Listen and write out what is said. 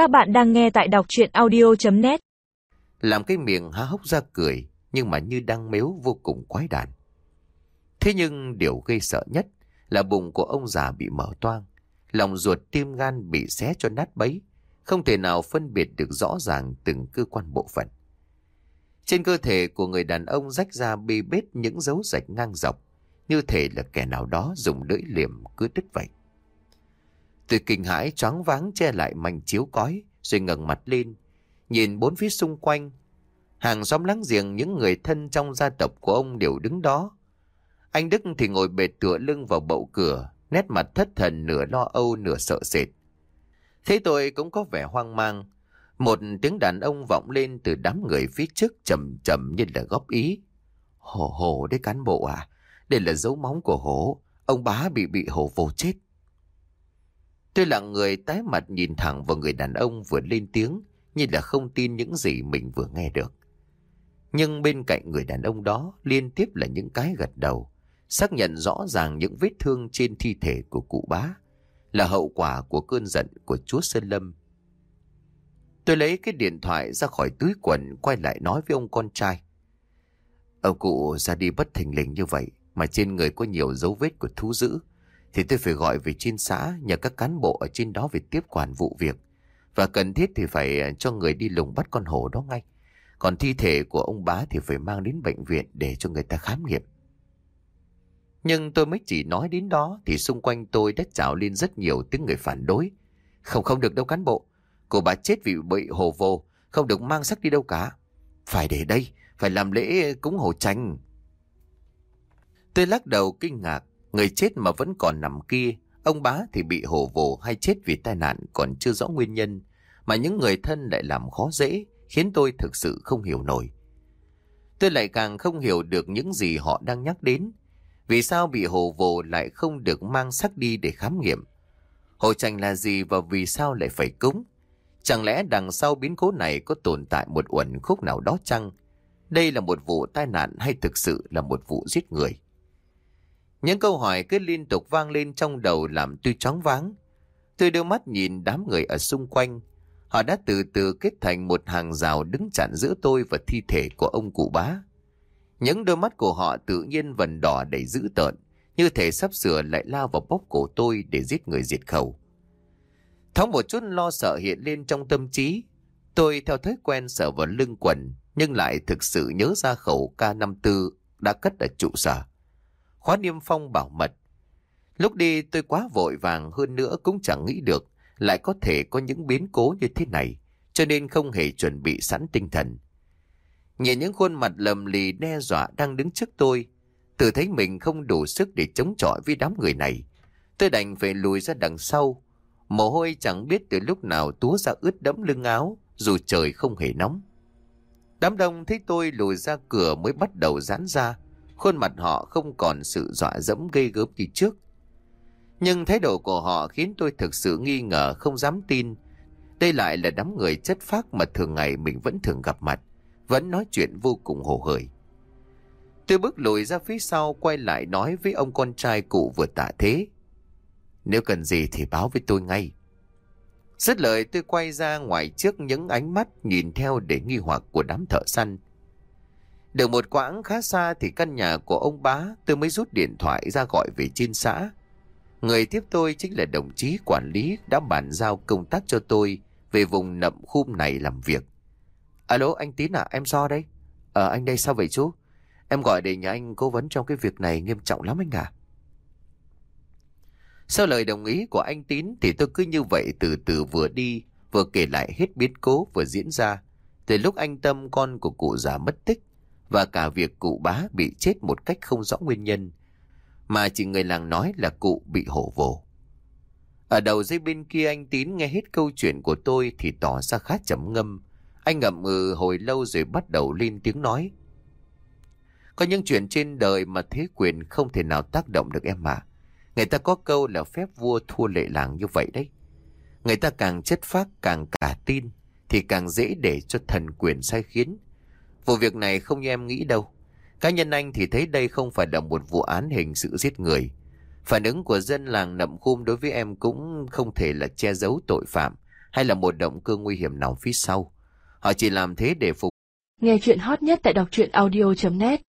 Các bạn đang nghe tại đọc chuyện audio.net Làm cái miệng há hốc ra cười, nhưng mà như đang mếu vô cùng quái đản. Thế nhưng điều gây sợ nhất là bụng của ông già bị mở toang, lòng ruột tim gan bị xé cho nát bấy, không thể nào phân biệt được rõ ràng từng cơ quan bộ phận. Trên cơ thể của người đàn ông rách ra bê bết những dấu rạch ngang dọc, như thể là kẻ nào đó dùng lưỡi liềm cứ đứt vậy. Tôi kinh hãi choáng váng che lại mảnh chiếu cói, rồi ngẩng mặt lên, nhìn bốn phía xung quanh. Hàng xóm láng giềng những người thân trong gia tộc của ông đều đứng đó. Anh Đức thì ngồi bệt tựa lưng vào bậu cửa, nét mặt thất thần nửa lo âu nửa sợ sệt. Thế tôi cũng có vẻ hoang mang. Một tiếng đàn ông vọng lên từ đám người phía trước chậm chậm như là góp ý. Hổ hổ đấy cán bộ à, đây là dấu móng của hổ, ông bá bị bị hổ vồ chết. Tôi là người tái mặt nhìn thẳng vào người đàn ông vừa lên tiếng như là không tin những gì mình vừa nghe được. Nhưng bên cạnh người đàn ông đó liên tiếp là những cái gật đầu, xác nhận rõ ràng những vết thương trên thi thể của cụ bá là hậu quả của cơn giận của chúa Sơn Lâm. Tôi lấy cái điện thoại ra khỏi túi quần quay lại nói với ông con trai. Ông cụ ra đi bất thình lình như vậy mà trên người có nhiều dấu vết của thú dữ thì tôi phải gọi về trên xã nhờ các cán bộ ở trên đó về tiếp quản vụ việc. Và cần thiết thì phải à, cho người đi lùng bắt con hổ đó ngay. Còn thi thể của ông bá thì phải mang đến bệnh viện để cho người ta khám nghiệm. Nhưng tôi mới chỉ nói đến đó thì xung quanh tôi đã trào lên rất nhiều tiếng người phản đối. Không không được đâu cán bộ. Cô bà chết vì bị hồ vô, không được mang xác đi đâu cả. Phải để đây, phải làm lễ cúng hồ tranh. Tôi lắc đầu kinh ngạc, người chết mà vẫn còn nằm kia. Ông bá thì bị hồ vồ hay chết vì tai nạn còn chưa rõ nguyên nhân. Mà những người thân lại làm khó dễ, khiến tôi thực sự không hiểu nổi. Tôi lại càng không hiểu được những gì họ đang nhắc đến. Vì sao bị hồ vồ lại không được mang xác đi để khám nghiệm? Hồ tranh là gì và vì sao lại phải cúng? Chẳng lẽ đằng sau biến cố này có tồn tại một uẩn khúc nào đó chăng? Đây là một vụ tai nạn hay thực sự là một vụ giết người? Những câu hỏi cứ liên tục vang lên trong đầu làm tôi chóng váng. Tôi đưa mắt nhìn đám người ở xung quanh. Họ đã từ từ kết thành một hàng rào đứng chặn giữa tôi và thi thể của ông cụ bá. Những đôi mắt của họ tự nhiên vần đỏ đầy dữ tợn, như thể sắp sửa lại lao vào bóp cổ tôi để giết người diệt khẩu. Thống một chút lo sợ hiện lên trong tâm trí. Tôi theo thói quen sợ vào lưng quần, nhưng lại thực sự nhớ ra khẩu K54 đã cất ở trụ sở. Khóa niêm phong bảo mật. Lúc đi tôi quá vội vàng hơn nữa cũng chẳng nghĩ được lại có thể có những biến cố như thế này, cho nên không hề chuẩn bị sẵn tinh thần. Nhìn những khuôn mặt lầm lì đe dọa đang đứng trước tôi, tự thấy mình không đủ sức để chống chọi với đám người này. Tôi đành phải lùi ra đằng sau, Mồ hôi chẳng biết từ lúc nào túa ra ướt đẫm lưng áo, dù trời không hề nóng. Đám đông thấy tôi lùi ra cửa mới bắt đầu giãn ra, khuôn mặt họ không còn sự dọa dẫm gây gớm như trước. Nhưng thái độ của họ khiến tôi thực sự nghi ngờ không dám tin. Đây lại là đám người chất phác mà thường ngày mình vẫn thường gặp mặt, vẫn nói chuyện vô cùng hồ hởi. Tôi bước lùi ra phía sau quay lại nói với ông con trai cụ vừa tạ thế. Nếu cần gì thì báo với tôi ngay. Dứt lời tôi quay ra ngoài trước những ánh mắt nhìn theo để nghi hoặc của đám thợ săn. Được một quãng khá xa thì căn nhà của ông bá tôi mới rút điện thoại ra gọi về trên xã. Người tiếp tôi chính là đồng chí quản lý đã bàn giao công tác cho tôi về vùng nậm khum này làm việc. Alo anh Tín à em do đây. Ờ anh đây sao vậy chú? Em gọi để nhà anh cố vấn trong cái việc này nghiêm trọng lắm anh à. Sau lời đồng ý của anh Tín thì tôi cứ như vậy từ từ vừa đi, vừa kể lại hết biến cố vừa diễn ra. Từ lúc anh Tâm con của cụ già mất tích và cả việc cụ bá bị chết một cách không rõ nguyên nhân, mà chỉ người làng nói là cụ bị hổ vồ. Ở đầu dây bên kia anh Tín nghe hết câu chuyện của tôi thì tỏ ra khá chấm ngâm. Anh ngậm ngừ hồi lâu rồi bắt đầu lên tiếng nói. Có những chuyện trên đời mà thế quyền không thể nào tác động được em mà. Người ta có câu là phép vua thua lệ làng như vậy đấy. Người ta càng chất phác càng cả tin thì càng dễ để cho thần quyền sai khiến. Vụ việc này không như em nghĩ đâu. Cá nhân anh thì thấy đây không phải là một vụ án hình sự giết người. Phản ứng của dân làng nậm khum đối với em cũng không thể là che giấu tội phạm hay là một động cơ nguy hiểm nào phía sau. Họ chỉ làm thế để phục Nghe chuyện hot nhất tại đọc truyện audio.net